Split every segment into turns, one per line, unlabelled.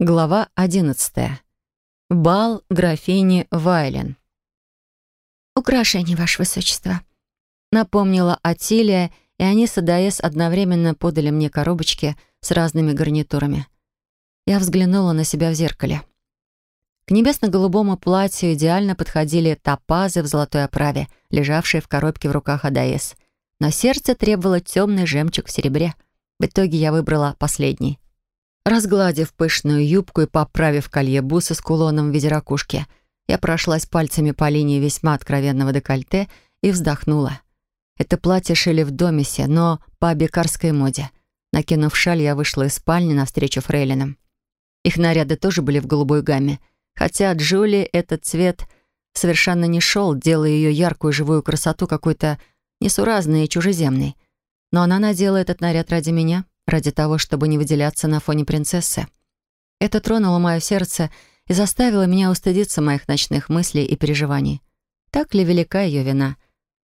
Глава 11. Бал графини Вайлен.
«Украшение, Ваше Высочество», —
напомнила Атилия, и они с Адаэс одновременно подали мне коробочки с разными гарнитурами. Я взглянула на себя в зеркале. К небесно-голубому платью идеально подходили топазы в золотой оправе, лежавшие в коробке в руках Адаэс. Но сердце требовало темный жемчуг в серебре. В итоге я выбрала последний. Разгладив пышную юбку и поправив колье бусы с кулоном в виде ракушки, я прошлась пальцами по линии весьма откровенного декольте и вздохнула. Это платье шили в домисе, но по абикарской моде. Накинув шаль, я вышла из спальни навстречу фрейлинам. Их наряды тоже были в голубой гамме — Хотя Джули этот цвет совершенно не шел, делая ее яркую живую красоту какой-то несуразной и чужеземной. Но она надела этот наряд ради меня, ради того, чтобы не выделяться на фоне принцессы. Это тронуло мое сердце и заставило меня устыдиться моих ночных мыслей и переживаний. Так ли велика ее вина?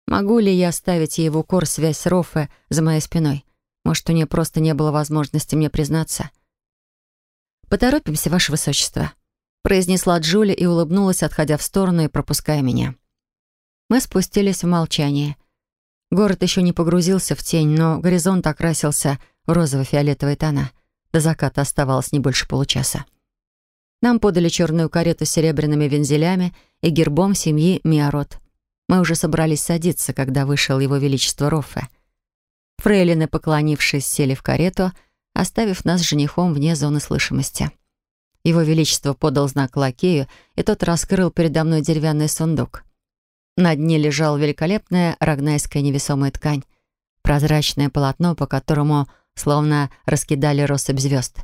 Могу ли я оставить ей в укор связь Рофе за моей спиной? Может, у нее просто не было возможности мне признаться? «Поторопимся, Ваше Высочество», произнесла Джули и улыбнулась, отходя в сторону и пропуская меня. Мы спустились в молчание. Город еще не погрузился в тень, но горизонт окрасился розово-фиолетовые тона. До заката оставалось не больше получаса. Нам подали черную карету с серебряными вензелями и гербом семьи Миарот. Мы уже собрались садиться, когда вышел его величество Роффе. Фрейлины, поклонившись, сели в карету, оставив нас с женихом вне зоны слышимости. Его Величество подал знак лакею, и тот раскрыл передо мной деревянный сундук. На дне лежала великолепная рогнайская невесомая ткань, прозрачное полотно, по которому словно раскидали россыпь звезд.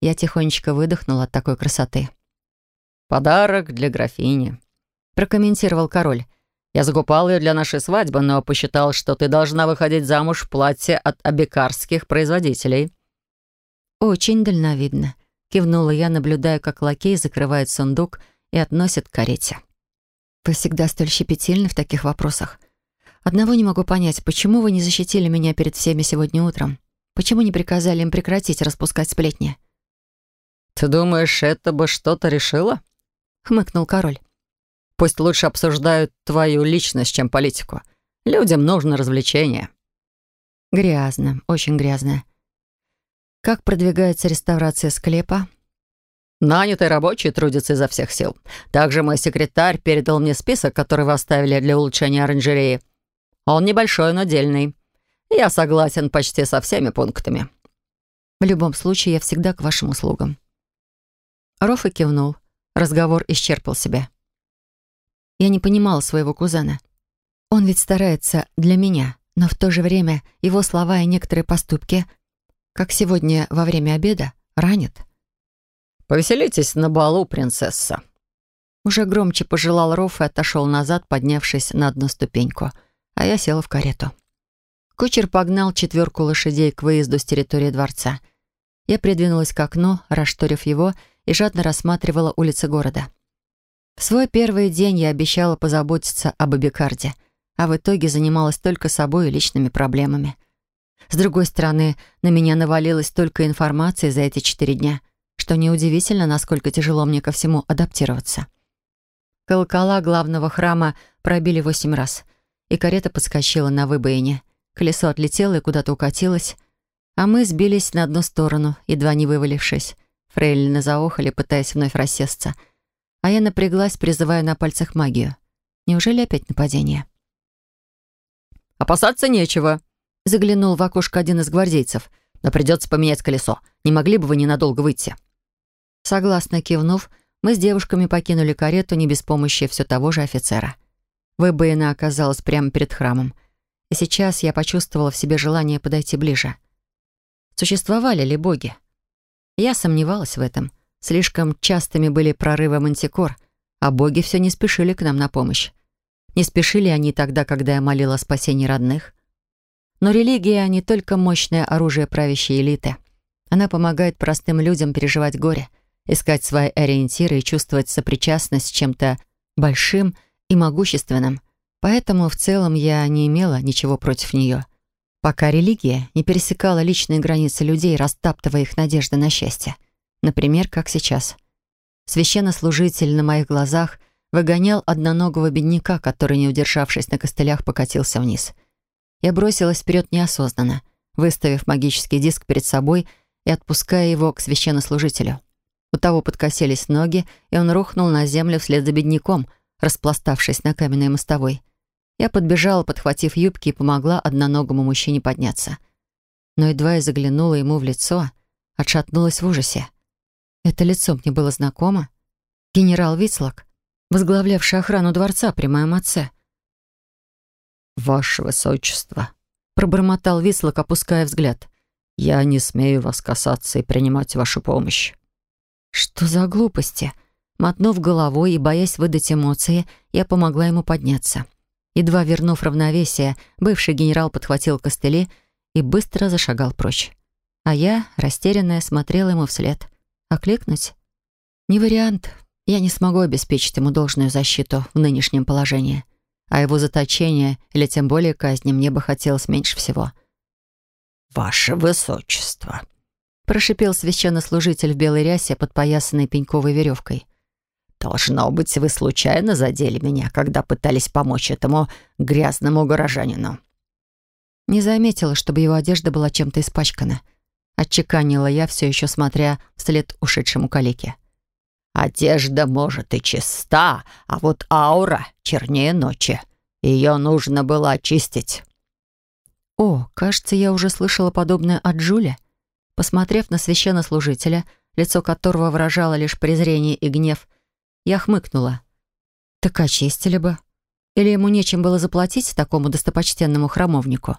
Я тихонечко выдохнула от такой красоты.
«Подарок для графини», — прокомментировал король. «Я закупал ее для нашей свадьбы, но посчитал, что ты должна выходить замуж в платье от абикарских производителей».
«Очень дальновидно», Кивнула я, наблюдая, как лакей закрывает сундук и относит к карете. «Вы всегда столь щепетильны в таких вопросах. Одного не могу понять, почему вы не защитили меня перед всеми сегодня утром? Почему не приказали им прекратить распускать сплетни?»
«Ты думаешь, это бы что-то решило?» — хмыкнул король. «Пусть лучше обсуждают твою личность, чем политику. Людям нужно развлечение».
«Грязно, очень грязно. Как продвигается реставрация склепа?
Нанятый рабочий трудится изо всех сил. Также мой секретарь передал мне список, который вы оставили для улучшения оранжереи. Он небольшой, но дельный. Я согласен почти со всеми пунктами.
В любом случае, я всегда к вашим услугам. Рофа кивнул. Разговор исчерпал себя. Я не понимала своего кузена. Он ведь старается для меня, но в то же время его слова и некоторые поступки как сегодня во время обеда, ранит.
«Повеселитесь на балу, принцесса!»
Уже громче пожелал Роф и отошел назад, поднявшись на одну ступеньку, а я села в карету. Кучер погнал четверку лошадей к выезду с территории дворца. Я придвинулась к окну, расшторив его, и жадно рассматривала улицы города. В свой первый день я обещала позаботиться об Абикарде, а в итоге занималась только собой и личными проблемами — с другой стороны, на меня навалилось столько информации за эти четыре дня, что неудивительно, насколько тяжело мне ко всему адаптироваться. Колокола главного храма пробили восемь раз, и карета подскочила на выбоине. Колесо отлетело и куда-то укатилось, а мы сбились на одну сторону, едва не вывалившись. Фрейлины заохали, пытаясь вновь рассесться. А я напряглась, призывая на пальцах магию. Неужели опять нападение?
«Опасаться нечего»,
Заглянул в окошко один из гвардейцев. «Но придется поменять колесо. Не могли бы вы ненадолго выйти?» Согласно кивнув, мы с девушками покинули карету не без помощи все того же офицера. Выбоина оказалась прямо перед храмом. И сейчас я почувствовала в себе желание подойти ближе. Существовали ли боги? Я сомневалась в этом. Слишком частыми были прорывы мантикор, а боги все не спешили к нам на помощь. Не спешили они тогда, когда я молила о спасении родных, но религия — не только мощное оружие правящей элиты. Она помогает простым людям переживать горе, искать свои ориентиры и чувствовать сопричастность с чем-то большим и могущественным. Поэтому в целом я не имела ничего против нее. Пока религия не пересекала личные границы людей, растаптывая их надежды на счастье. Например, как сейчас. Священнослужитель на моих глазах выгонял одноногого бедняка, который, не удержавшись на костылях, покатился вниз. Я бросилась вперед неосознанно, выставив магический диск перед собой и отпуская его к священнослужителю. У того подкосились ноги, и он рухнул на землю вслед за бедняком, распластавшись на каменной мостовой. Я подбежала, подхватив юбки, и помогла одноногому мужчине подняться. Но едва я заглянула ему в лицо, отшатнулась в ужасе. Это лицо мне было знакомо. Генерал Вицлок, возглавлявший охрану дворца при моем отце.
«Ваше Высочество», — пробормотал Вицлок, опуская взгляд. «Я не смею вас касаться и принимать вашу помощь».
Что за глупости? Мотнув головой и боясь выдать эмоции, я помогла ему подняться. Едва вернув равновесие, бывший генерал подхватил костыли и быстро зашагал прочь. А я, растерянная, смотрела ему вслед. Окликнуть? Не вариант. Я не смогу обеспечить ему должную защиту в нынешнем положении. А его заточение или тем более казни мне бы хотелось меньше всего.
«Ваше Высочество»,
прошипел священнослужитель в белой рясе, подпоясанной пеньковой веревкой.
«Должно быть, вы случайно задели меня, когда пытались помочь этому грязному горожанину».
Не заметила, чтобы его одежда была чем-то испачкана. Отчеканила я, все еще смотря вслед ушедшему калеке.
«Одежда, может, и чиста, а вот аура чернее ночи. Ее нужно было очистить».
«О, кажется, я уже слышала подобное от Джули». Посмотрев на священнослужителя, лицо которого выражало лишь презрение и гнев, я хмыкнула. Так очистили бы. Или ему нечем было заплатить такому достопочтенному храмовнику?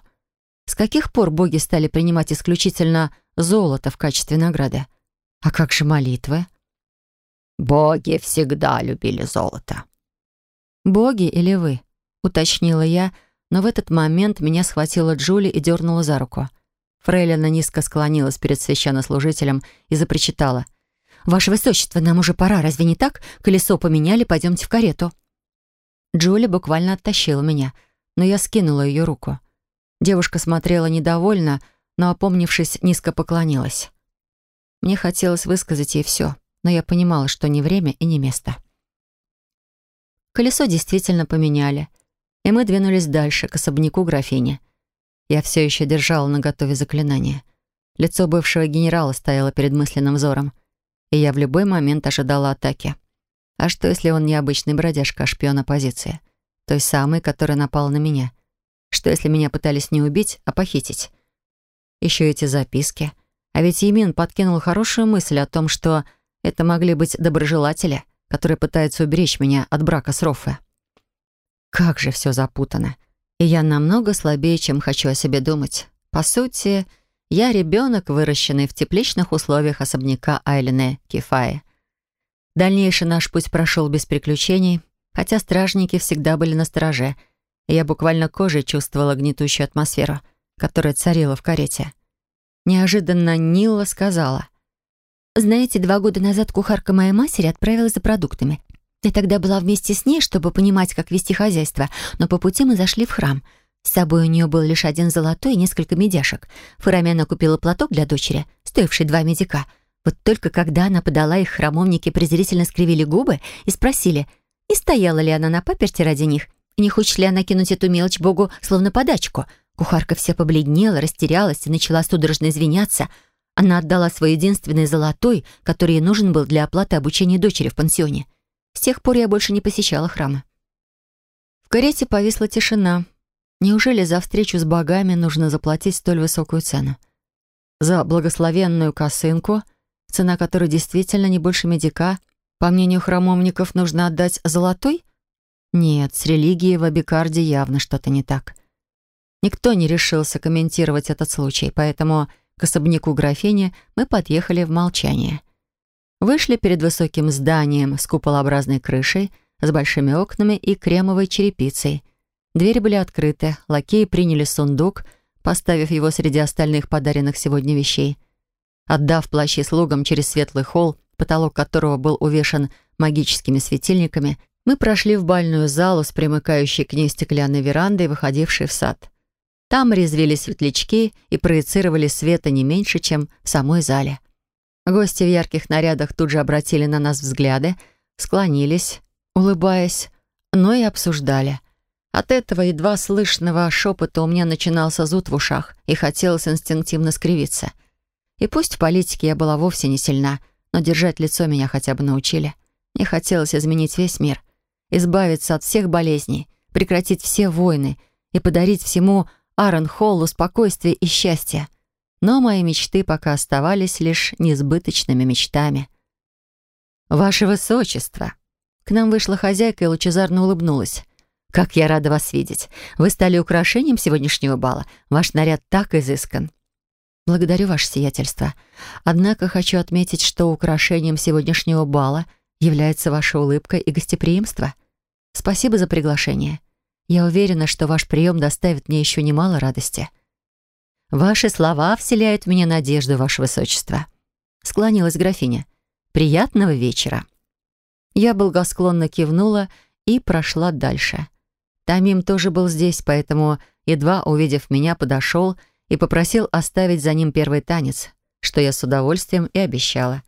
С каких пор боги стали принимать исключительно золото в качестве награды? А как же молитвы?
«Боги всегда любили золото».
«Боги или вы?» — уточнила я, но в этот момент меня схватила Джули и дернула за руку. Фрейлина низко склонилась перед священнослужителем и запричитала. «Ваше Высочество, нам уже пора, разве не так? Колесо поменяли, пойдемте в карету». Джули буквально оттащила меня, но я скинула ее руку. Девушка смотрела недовольно, но, опомнившись, низко поклонилась. Мне хотелось высказать ей все, но я понимала, что не время и не место. Колесо действительно поменяли, и мы двинулись дальше, к особняку графини — я все еще держала наготове заклинание. Лицо бывшего генерала стояло перед мысленным взором, и я в любой момент ожидала атаки. А что, если он не обычный бродяжка, а шпион оппозиции? Той самой, которая напала на меня. Что, если меня пытались не убить, а похитить? Еще эти записки. А ведь Емин подкинул хорошую мысль о том, что это могли быть доброжелатели, которые пытаются уберечь меня от брака с Роффе. Как же все запутано. И я намного слабее, чем хочу о себе думать. По сути, я ребенок, выращенный в тепличных условиях особняка Айлене Кефаи. Дальнейший наш путь прошел без приключений, хотя стражники всегда были на стороже, и я буквально кожей чувствовала гнетущую атмосферу, которая царила в карете. Неожиданно Нилла сказала. «Знаете, два года назад кухарка моей матери отправилась за продуктами. Я тогда была вместе с ней, чтобы понимать, как вести хозяйство, но по пути мы зашли в храм. С собой у нее был лишь один золотой и несколько медяшек. Фарами она купила платок для дочери, стоивший два медика. Вот только когда она подала их, храмовники презрительно скривили губы и спросили, не стояла ли она на паперте ради них, и не хочет ли она кинуть эту мелочь Богу словно подачку. Кухарка вся побледнела, растерялась и начала судорожно извиняться. Она отдала свой единственный золотой, который ей нужен был для оплаты обучения дочери в пансионе. С тех пор я больше не посещала храмы. В карете повисла тишина. Неужели за встречу с богами нужно заплатить столь высокую цену? За благословенную косынку, цена которой действительно не больше медика, по мнению храмовников, нужно отдать золотой? Нет, с религией в Абикарде явно что-то не так. Никто не решился комментировать этот случай, поэтому к особняку графини мы подъехали в молчание — Вышли перед высоким зданием с куполообразной крышей, с большими окнами и кремовой черепицей. Двери были открыты, лакеи приняли сундук, поставив его среди остальных подаренных сегодня вещей. Отдав плащи слугам через светлый холл, потолок которого был увешан магическими светильниками, мы прошли в бальную залу с примыкающей к ней стеклянной верандой, выходившей в сад. Там резвили светлячки и проецировали света не меньше, чем в самой зале. Гости в ярких нарядах тут же обратили на нас взгляды, склонились, улыбаясь, но и обсуждали. От этого едва слышного шепота у меня начинался зуд в ушах и хотелось инстинктивно скривиться. И пусть в политике я была вовсе не сильна, но держать лицо меня хотя бы научили. Мне хотелось изменить весь мир, избавиться от всех болезней, прекратить все войны и подарить всему Аарон Холлу спокойствие и счастье. Но мои мечты пока оставались лишь несбыточными мечтами. «Ваше Высочество!» К нам вышла хозяйка и лучезарно улыбнулась. «Как я рада вас видеть! Вы стали украшением сегодняшнего бала. Ваш наряд так изыскан». «Благодарю, ваше сиятельство. Однако хочу отметить, что украшением сегодняшнего бала является ваша улыбка и гостеприимство. Спасибо за приглашение. Я уверена, что ваш прием доставит мне еще немало радости». «Ваши слова вселяют в меня надежду, ваше высочество», — склонилась графиня. «Приятного вечера». Я благосклонно кивнула и прошла дальше. Тамим тоже был здесь, поэтому, едва увидев меня, подошел и попросил оставить за ним первый танец, что я с удовольствием и обещала.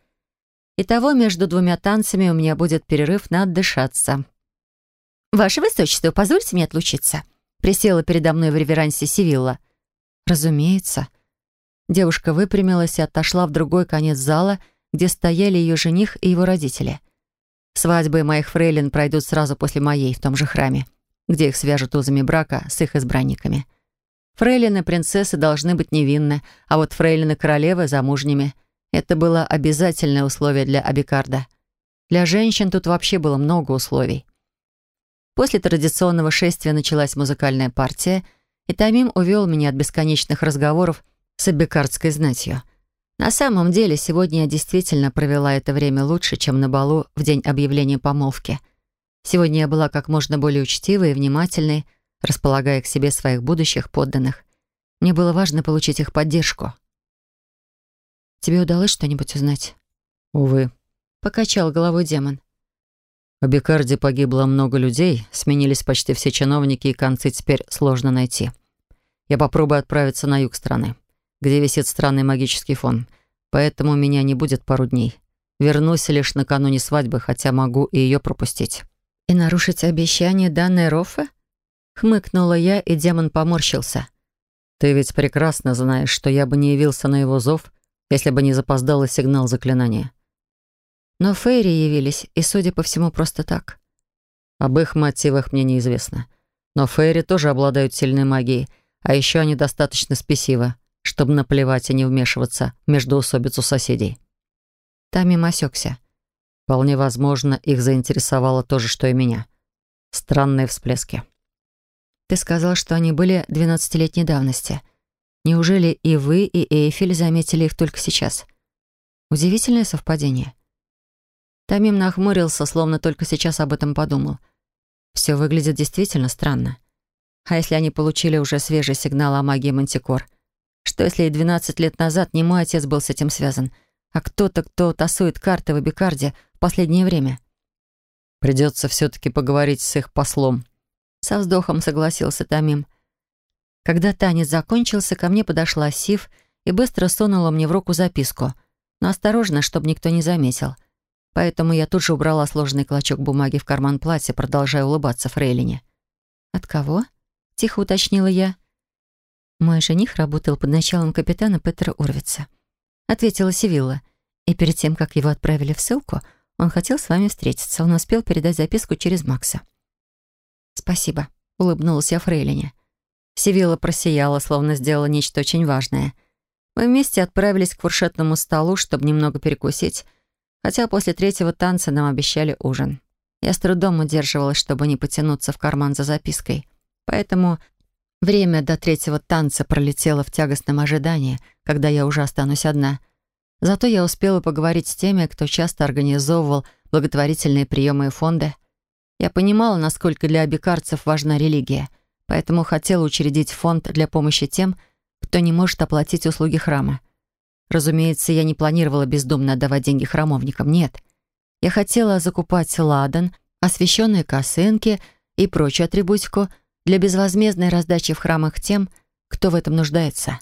Итого между двумя танцами у меня будет перерыв на отдышаться. «Ваше Высочество, позвольте мне отлучиться», присела передо мной в реверансе Сивилла. «Разумеется». Девушка выпрямилась и отошла в другой конец зала, где стояли ее жених и его родители. Свадьбы моих фрейлин пройдут сразу после моей в том же храме где их свяжут узами брака с их избранниками. Фрейлины принцессы должны быть невинны, а вот фрейлины королевы замужними. Это было обязательное условие для Абикарда. Для женщин тут вообще было много условий. После традиционного шествия началась музыкальная партия, и Тамим увел меня от бесконечных разговоров с абикардской знатью. На самом деле, сегодня я действительно провела это время лучше, чем на балу в день объявления помолвки — Сегодня я была как можно более учтивой и внимательной, располагая к себе своих будущих подданных. Мне было важно получить их поддержку. «Тебе удалось что-нибудь узнать?»
«Увы», —
покачал головой демон.
В Бекарде погибло много людей, сменились почти все чиновники, и концы теперь сложно найти. Я попробую отправиться на юг страны, где висит странный магический фон, поэтому у меня не будет пару дней. Вернусь лишь накануне свадьбы, хотя могу и ее пропустить.
«И нарушить обещание, данное Роффе?» Хмыкнула я, и демон поморщился.
«Ты ведь прекрасно знаешь, что я бы не явился на его зов, если бы не запоздал сигнал заклинания».
Но Фейри явились, и, судя по всему, просто так.
Об их мотивах мне неизвестно. Но Фейри тоже обладают сильной магией, а еще они достаточно спесивы, чтобы наплевать и не вмешиваться в междоусобицу соседей.
Тамим осекся.
Вполне возможно, их заинтересовало то же, что и меня. Странные всплески.
Ты сказал, что они были двенадцатилетней давности. Неужели и вы, и Эйфель заметили их только сейчас? Удивительное совпадение. Тамим нахмурился, словно только сейчас об этом подумал. Все выглядит действительно странно. А если они получили уже свежий сигнал о магии Мантикор? Что если и 12 лет назад не мой отец был с этим связан, а кто-то, кто тасует карты в Эбикарде в последнее время.
Придется все-таки поговорить с их послом.
Со вздохом согласился Тамим. Когда танец закончился, ко мне подошла Сив и быстро сунула мне в руку записку, но осторожно, чтобы никто не заметил. Поэтому я тут же убрала сложный клочок бумаги в карман платья, продолжая улыбаться Фрейлине. «От кого?» — тихо уточнила я. Мой жених работал под началом капитана Петра Урвица ответила Сивилла. «И перед тем, как его отправили в ссылку, он хотел с вами встретиться. Он успел передать записку через Макса». «Спасибо», — улыбнулась я Фрейлине. Сивилла просияла, словно сделала нечто очень важное. Мы вместе отправились к фуршетному столу, чтобы немного перекусить, хотя после третьего танца нам обещали ужин. Я с трудом удерживалась, чтобы не потянуться в карман за запиской. Поэтому Время до третьего танца пролетело в тягостном ожидании, когда я уже останусь одна. Зато я успела поговорить с теми, кто часто организовывал благотворительные приемы и фонды. Я понимала, насколько для абикарцев важна религия, поэтому хотела учредить фонд для помощи тем, кто не может оплатить услуги храма. Разумеется, я не планировала бездумно отдавать деньги храмовникам, нет. Я хотела закупать ладан, освященные косынки и прочую атрибутику — для безвозмездной раздачи в храмах тем, кто в этом нуждается.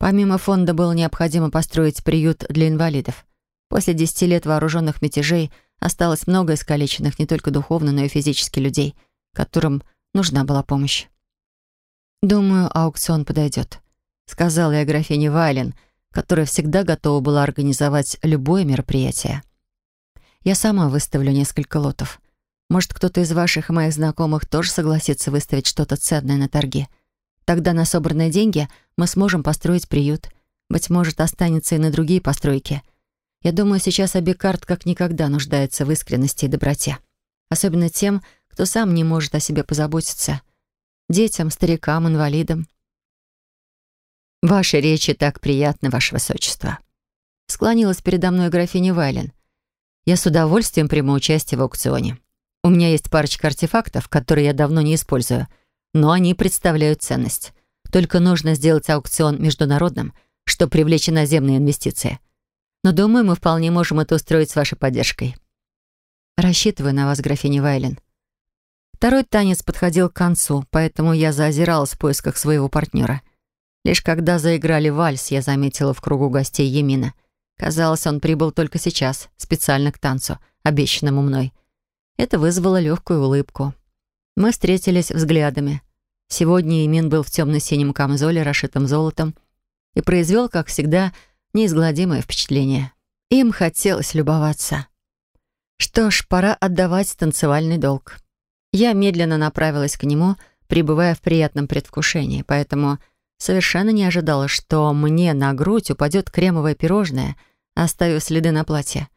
Помимо фонда было необходимо построить приют для инвалидов, После десяти лет вооруженных мятежей осталось много искалеченных не только духовно, но и физически людей, которым нужна была помощь. «Думаю, аукцион подойдет», — сказала я графине Вайлен, которая всегда готова была организовать любое мероприятие. «Я сама выставлю несколько лотов. Может, кто-то из ваших и моих знакомых тоже согласится выставить что-то ценное на торге. Тогда на собранные деньги мы сможем построить приют. Быть может, останется и на другие постройки. Я думаю, сейчас Абикард как никогда нуждается в искренности и доброте. Особенно тем, кто сам не может о себе позаботиться. Детям, старикам, инвалидам.
«Ваши речи так приятны, Ваше Высочество», — склонилась передо мной графиня Вайлен. «Я с удовольствием приму участие в аукционе. У меня есть парочка артефактов, которые я давно не использую, но они представляют ценность. Только нужно сделать аукцион международным, чтобы привлечь иноземные инвестиции. Но думаю, мы вполне можем это устроить с вашей поддержкой.
Рассчитываю на вас, графиня Вайлен. Второй танец подходил к концу, поэтому я заозиралась в поисках своего партнера. Лишь когда заиграли вальс, я заметила в кругу гостей Емина. Казалось, он прибыл только сейчас, специально к танцу, обещанному мной. Это вызвало легкую улыбку. Мы встретились взглядами. Сегодня Емин был в темно-синем камзоле, расшитом золотом, и произвел, как всегда, неизгладимое впечатление. Им хотелось любоваться. Что ж, пора отдавать танцевальный долг. Я медленно направилась к нему, пребывая в приятном предвкушении, поэтому совершенно не ожидала, что мне на грудь упадет кремовое пирожное, оставив следы на платье.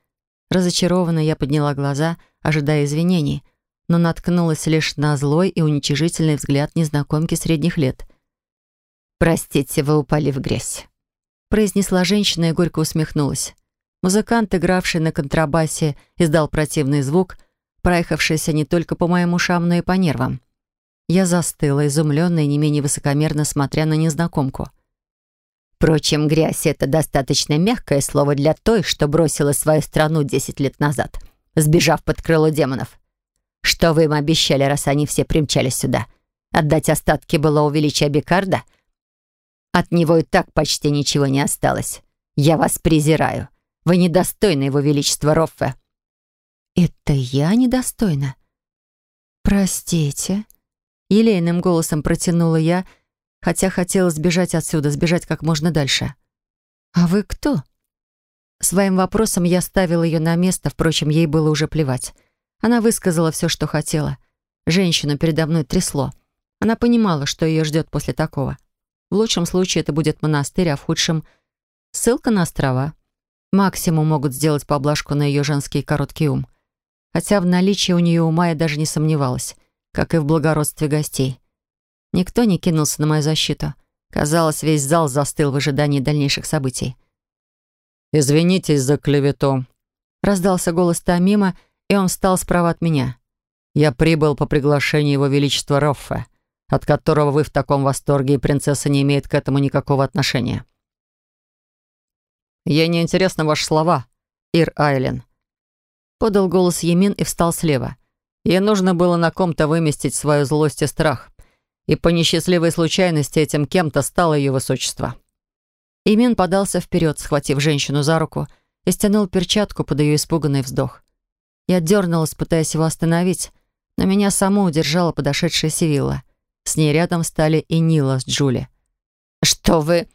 Разочарованно я подняла глаза, ожидая извинений, но наткнулась лишь на злой и уничижительный взгляд незнакомки средних лет.
«Простите, вы упали в грязь», произнесла женщина и горько усмехнулась. Музыкант, игравший на контрабасе, издал противный звук, проехавшийся не только по моим ушам, но и по нервам. Я застыла, изумленная и не менее высокомерно смотря на незнакомку. Впрочем, грязь — это достаточно мягкое слово для той, что бросила свою страну десять лет назад, сбежав под крыло демонов. Что вы им обещали, раз они все примчались сюда? Отдать остатки было увеличия Бикарда — от него и так почти ничего не осталось. Я вас презираю. Вы недостойны его величества Роффе».
«Это я недостойна?» «Простите», — елейным голосом протянула я, хотя хотела сбежать отсюда, сбежать как можно дальше. «А вы кто?» Своим вопросом я ставила ее на место, впрочем, ей было уже плевать. Она высказала все, что хотела. Женщину передо мной трясло. Она понимала, что ее ждет после такого. В лучшем случае это будет монастырь, а в худшем — ссылка на острова. Максимум могут сделать поблажку на ее женский короткий ум. Хотя в наличии у нее ума я даже не сомневалась, как и в благородстве гостей. Никто не кинулся на мою защиту. Казалось, весь зал застыл в ожидании дальнейших событий.
«Извинитесь за клевету», —
раздался голос Тамима, и он встал справа от меня.
«Я прибыл по приглашению Его Величества Роффе от которого вы в таком восторге, и принцесса не имеет к этому никакого отношения. «Ей не интересны ваши слова, Ир Айлен», — подал голос Емин и встал слева. Ей нужно было на ком-то выместить свою злость и страх, и по несчастливой случайности этим кем-то стало ее высочество.
Имин подался вперед, схватив женщину за руку, и стянул перчатку под ее испуганный вздох. Я дернулась, пытаясь его остановить, но меня саму удержала подошедшая Сивилла — с ней рядом стали и Нила с Джули.
«Что вы...»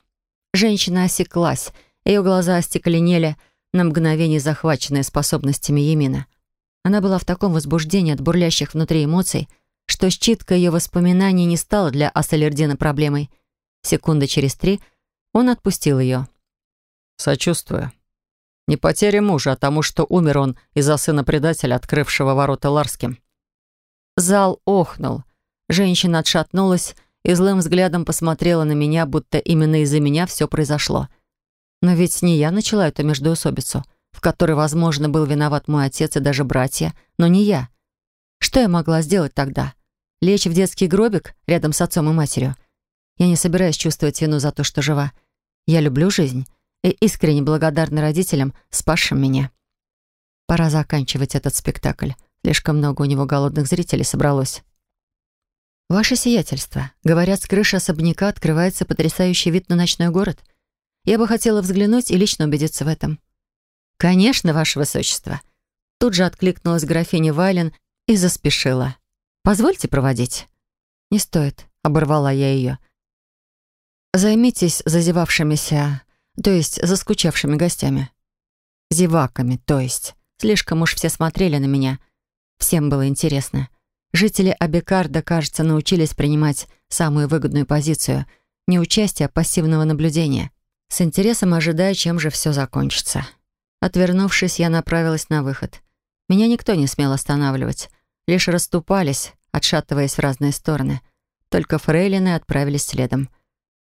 Женщина осеклась. Ее глаза остекленели, на мгновение захваченные способностями Емина. Она была в таком возбуждении от бурлящих внутри эмоций, что считка ее воспоминаний не стала для Ассалердина проблемой. Секунды через три он отпустил ее.
«Сочувствую. Не потере мужа, а тому, что умер он из-за сына предателя, открывшего ворота Ларским».
Зал охнул. Женщина отшатнулась и злым взглядом посмотрела на меня, будто именно из-за меня все произошло. Но ведь не я начала эту междоусобицу, в которой, возможно, был виноват мой отец и даже братья, но не я. Что я могла сделать тогда? Лечь в детский гробик рядом с отцом и матерью? Я не собираюсь чувствовать вину за то, что жива. Я люблю жизнь и искренне благодарна родителям, спасшим меня. Пора заканчивать этот спектакль. Слишком много у него голодных зрителей собралось. «Ваше сиятельство, говорят, с крыши особняка открывается потрясающий вид на ночной город. Я бы хотела взглянуть и лично убедиться в этом». «Конечно, ваше высочество». Тут же откликнулась графиня Вайлен и заспешила. «Позвольте проводить». «Не стоит», — оборвала я ее. «Займитесь зазевавшимися, то есть заскучавшими гостями». «Зеваками, то есть». Слишком уж все смотрели на меня. Всем было интересно. Жители Абекарда, кажется, научились принимать самую выгодную позицию — не участия, а пассивного наблюдения. С интересом ожидая, чем же все закончится. Отвернувшись, я направилась на выход. Меня никто не смел останавливать. Лишь расступались, отшатываясь в разные стороны. Только фрейлины отправились следом.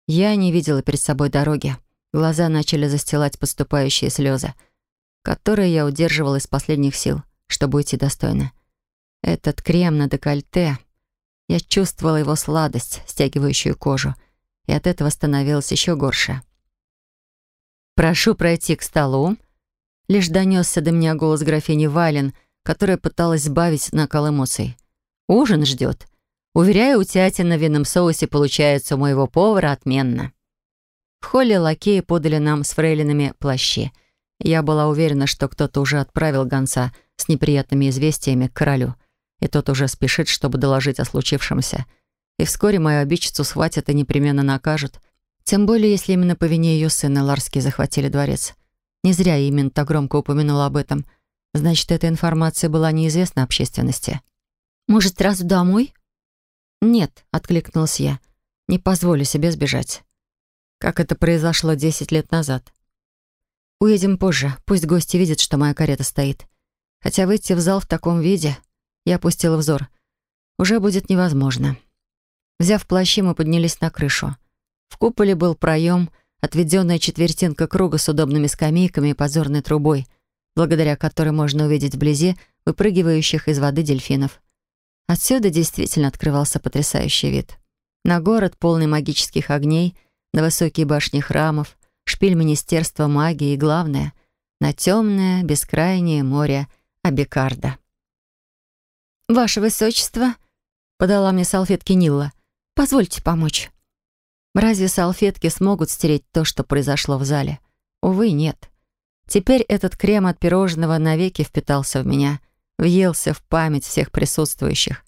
Я не видела перед собой дороги. Глаза начали застилать поступающие слезы которые я удерживала из последних сил, чтобы уйти достойно. Этот крем на декольте... Я чувствовала его сладость, стягивающую кожу, и от этого становилось еще горше. «Прошу пройти к столу», — лишь донесся до меня голос графини Вален, которая пыталась сбавить накал эмоций. «Ужин ждет. Уверяю, утятина в винном соусе получается у моего повара отменно». В холле лакеи подали нам с фрейлинами плащи — я была уверена, что кто-то уже отправил гонца с неприятными известиями к королю, и тот уже спешит, чтобы доложить о случившемся. И вскоре мою обидчицу схватят и непременно накажут. Тем более, если именно по вине ее сына Ларский захватили дворец. Не зря я именно так громко упомянула об этом. Значит, эта информация была неизвестна общественности.
«Может, сразу домой?»
«Нет», — откликнулась я. «Не позволю себе сбежать». Как это произошло десять лет назад. Уедем позже. Пусть гости видят, что моя карета стоит. Хотя выйти в зал в таком виде... Я опустила взор. Уже будет невозможно. Взяв плащи, мы поднялись на крышу. В куполе был проем, отведенная четвертинка круга с удобными скамейками и подзорной трубой, благодаря которой можно увидеть вблизи выпрыгивающих из воды дельфинов. Отсюда действительно открывался потрясающий вид. На город, полный магических огней, на высокие башни храмов, шпиль Министерства магии и, главное, на темное, бескрайнее море Абикарда.
«Ваше Высочество», — подала мне салфетки Нилла, — «позвольте помочь».
Разве салфетки смогут стереть то, что произошло в зале? Увы, нет. Теперь этот крем от пирожного навеки впитался в меня, въелся в память всех присутствующих.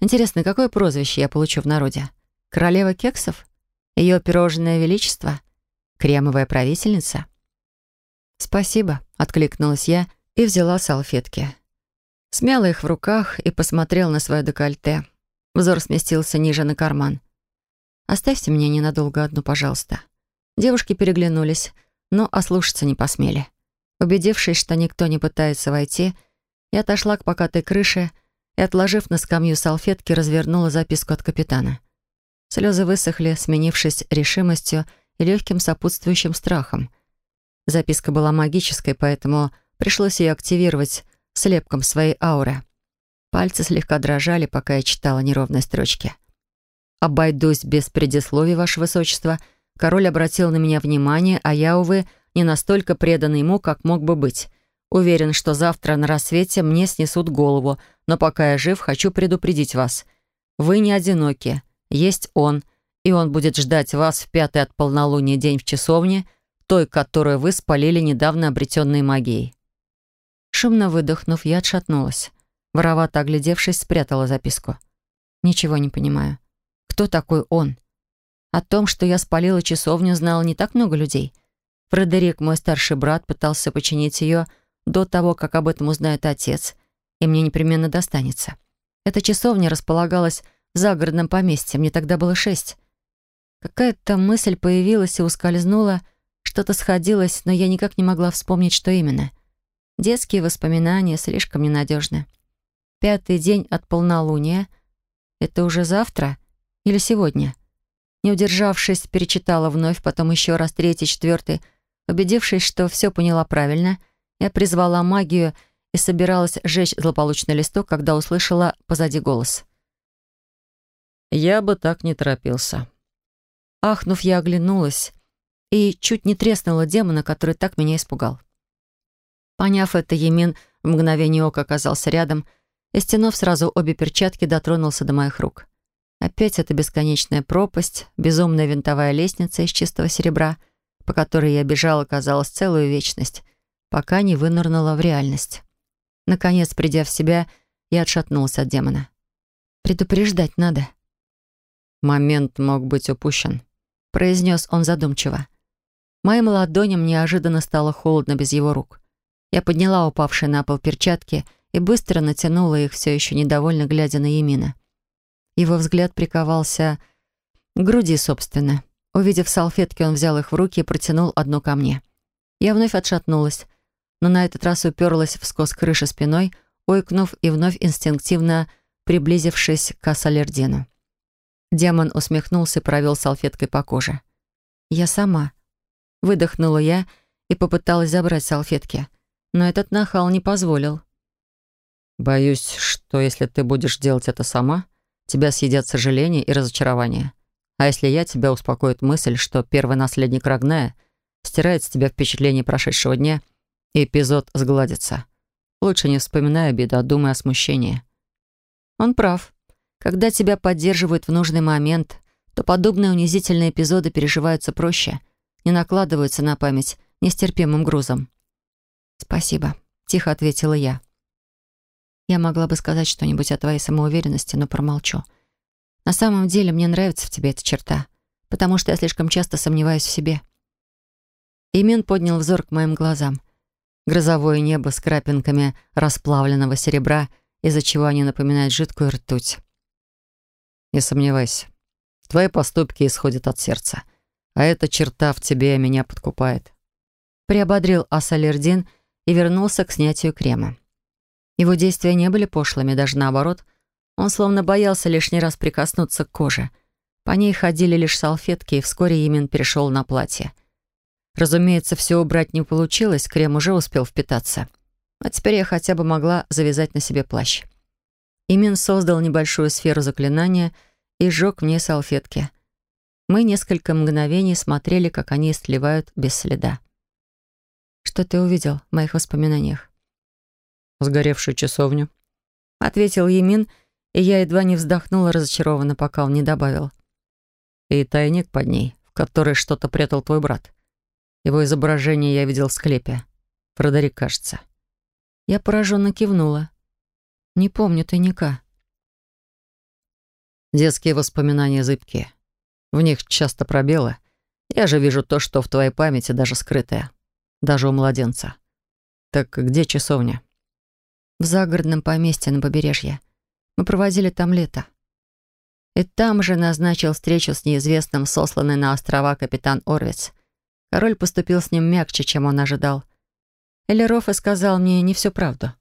Интересно, какое прозвище я получу в народе? Королева кексов? Ее пирожное величество — Кремовая правительница?» «Спасибо», — откликнулась я и взяла салфетки. Смяла их в руках и посмотрел на свое декольте. Взор сместился ниже на карман. «Оставьте меня ненадолго одну, пожалуйста». Девушки переглянулись, но ослушаться не посмели. Убедившись, что никто не пытается войти, я отошла к покатой крыше и, отложив на скамью салфетки, развернула записку от капитана. Слезы высохли, сменившись решимостью, и легким сопутствующим страхом. Записка была магической, поэтому пришлось ее активировать слепком своей ауры. Пальцы слегка дрожали, пока я читала неровные строчки. «Обойдусь без предисловий, Ваше Высочество. Король обратил на меня внимание, а я, увы, не настолько предан ему, как мог бы быть. Уверен, что завтра на рассвете мне снесут голову, но пока я жив, хочу предупредить вас. Вы не одиноки. Есть он, и он будет ждать вас в пятый от полнолуния день в часовне, той, которую вы спалили недавно обретенной магией». Шумно выдохнув, я отшатнулась. Воровато оглядевшись, спрятала записку. «Ничего не понимаю. Кто такой он?» О том, что я спалила часовню, знало не так много людей. Фредерик, мой старший брат, пытался починить ее до того, как об этом узнает отец, и мне непременно достанется. Эта часовня располагалась загородном поместье, мне тогда было шесть. Какая-то мысль появилась и ускользнула, что-то сходилось, но я никак не могла вспомнить, что именно. Детские воспоминания слишком ненадежны. Пятый день от полнолуния. Это уже завтра или сегодня? Не удержавшись, перечитала вновь, потом еще раз третий, четвертый. Убедившись, что все поняла правильно, я призвала магию и собиралась сжечь злополучный листок, когда услышала позади голос.
«Я бы так не торопился»,
Ахнув, я оглянулась и чуть не треснула демона, который так меня испугал. Поняв это, Емин в мгновение ока оказался рядом и, стянув сразу обе перчатки, дотронулся до моих рук. Опять эта бесконечная пропасть, безумная винтовая лестница из чистого серебра, по которой я бежала, казалось, целую вечность. пока не вынырнула в реальность. Наконец, придя в себя, я отшатнулся от демона. «Предупреждать надо».
«Момент мог быть упущен», —
произнес он задумчиво. Моим ладоням неожиданно стало холодно без его рук. Я подняла упавшие на пол перчатки и быстро натянула их, все еще недовольно глядя на Емина. Его взгляд приковался к груди, собственно. Увидев салфетки, он взял их в руки и протянул одну ко мне. Я вновь отшатнулась, но на этот раз уперлась в скос крыши спиной, ойкнув и вновь инстинктивно приблизившись к Ассалердину. Демон усмехнулся и провел салфеткой по коже. «Я сама». Выдохнула я и попыталась забрать салфетки, но этот нахал не позволил.
«Боюсь, что если ты будешь делать это сама, тебя съедят сожаление и разочарование. А если я, тебя успокоит мысль, что первый наследник Рагная стирает с тебя впечатление прошедшего дня, и эпизод сгладится. Лучше не вспоминай обиду, а думай о смущении».
Он прав. Когда тебя поддерживают в нужный момент, то подобные унизительные эпизоды переживаются проще, не накладываются на память нестерпимым грузом. «Спасибо», — тихо ответила я. Я могла бы сказать что-нибудь о твоей самоуверенности, но промолчу. На самом деле мне нравится в тебе эта черта, потому что я слишком часто сомневаюсь в себе. Имен поднял взор к моим глазам. Грозовое небо с крапинками расплавленного серебра, из-за чего они напоминают жидкую ртуть.
Не сомневайся. Твои поступки исходят от сердца, а эта черта в тебе меня подкупает.
Приободрил Асалердин и вернулся к снятию крема. Его действия не были пошлыми, даже наоборот. Он словно боялся лишний раз прикоснуться к коже. По ней ходили лишь салфетки, и вскоре Имен перешел на платье. Разумеется, все убрать не получилось, крем уже успел впитаться. А теперь я хотя бы могла завязать на себе плащ. Имен создал небольшую сферу заклинания и сжег в ней салфетки. Мы несколько мгновений смотрели, как они сливают без следа. «Что ты увидел в моих воспоминаниях?»
«Сгоревшую часовню», —
ответил Емин, и я едва не вздохнула разочарованно, пока он не добавил.
«И тайник под ней, в который что-то прятал твой брат. Его изображение я видел в склепе. Фредерик, кажется».
Я пораженно кивнула. Не помню тайника.
Детские воспоминания зыбкие. В них часто пробелы. Я же вижу то, что в твоей памяти даже скрытое. Даже у младенца. Так где часовня?
В загородном поместье на побережье. Мы проводили там лето. И там же назначил встречу с неизвестным, сосланный на острова капитан Орвиц. Король поступил с ним мягче, чем он ожидал. Элероф и сказал мне не всю правду.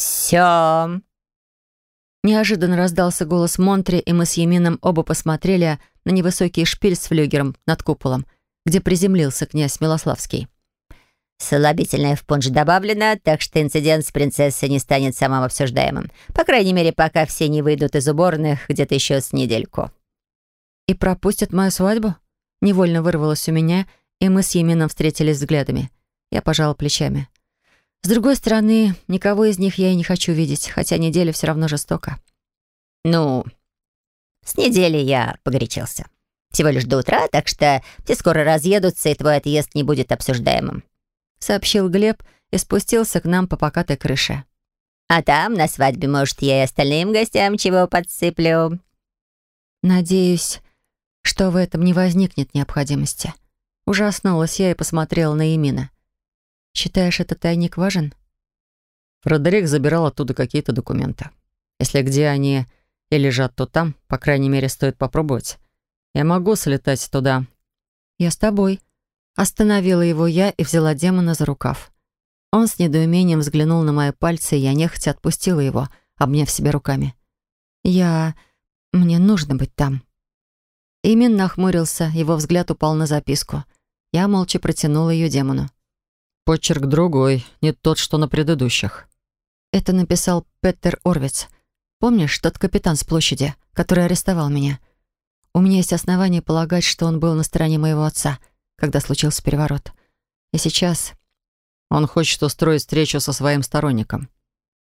«Все!»
Неожиданно раздался голос Монтри, и мы с Емином оба посмотрели на невысокий шпиль с флюгером над куполом, где приземлился князь Милославский.
Слабительное в пунш добавлено, так что инцидент с принцессой не станет самым обсуждаемым. По крайней мере, пока все не выйдут из уборных где-то еще с недельку.
«И пропустят мою свадьбу?» Невольно вырвалось у меня, и мы с Емином встретились взглядами. Я пожала плечами. С другой стороны, никого из них я и не хочу видеть, хотя неделя все равно жестока.
Ну, с недели я погорячился. Всего лишь до утра, так что все скоро разъедутся, и твой отъезд не будет обсуждаемым», —
сообщил Глеб и спустился к нам по покатой крыше.
«А там, на свадьбе, может, я и остальным гостям чего подсыплю».
«Надеюсь, что в этом не возникнет необходимости». Ужаснулась я и посмотрела на Емина. Считаешь, этот тайник важен?
Фредерик забирал оттуда какие-то документы. Если где они и лежат, то там, по крайней мере, стоит попробовать. Я могу слетать туда.
Я с тобой. Остановила его я и взяла демона за рукав. Он с недоумением взглянул на мои пальцы, и я нехотя отпустила его, обняв себя руками. Я... Мне нужно быть там. Имин нахмурился, его взгляд упал на записку. Я молча протянула ее демону.
Почерк другой, не тот, что на предыдущих.
Это написал Петер Орвиц. Помнишь, тот капитан с площади, который арестовал меня? У меня есть основания полагать, что он был на стороне моего отца, когда случился переворот. И сейчас...
Он хочет устроить встречу со своим сторонником.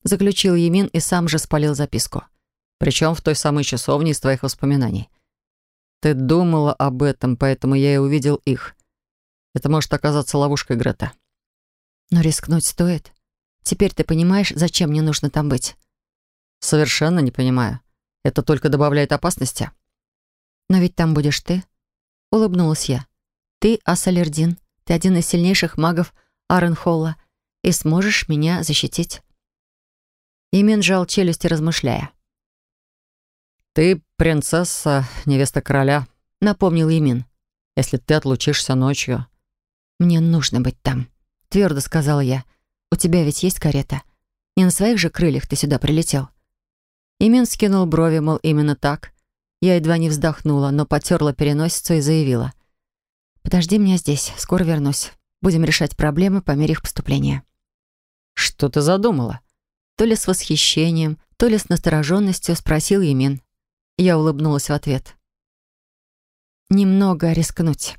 Заключил Емин и сам же спалил записку.
Причем в той самой часовне из твоих воспоминаний. Ты думала об этом, поэтому я и увидел их. Это может оказаться ловушкой Грета.
Но рискнуть стоит. Теперь ты понимаешь, зачем мне нужно там быть?
Совершенно не понимаю. Это только добавляет опасности.
Но ведь там будешь ты. Улыбнулась я. Ты Асалердин. Ты один из сильнейших магов Аренхолла и сможешь меня защитить. Имен жал челюсти, размышляя.
«Ты принцесса, невеста короля», —
напомнил Емин.
«Если ты отлучишься ночью...»
«Мне нужно быть там», — твердо сказала я. «У тебя ведь есть карета? Не на своих же крыльях ты сюда прилетел?» Имен скинул брови, мол, именно так. Я едва не вздохнула, но потерла переносицу и заявила. «Подожди меня здесь, скоро вернусь. Будем решать проблемы по мере их поступления».
«Что ты задумала?»
То ли с восхищением, то ли с настороженностью спросил Емин. Я улыбнулась в ответ. «Немного рискнуть».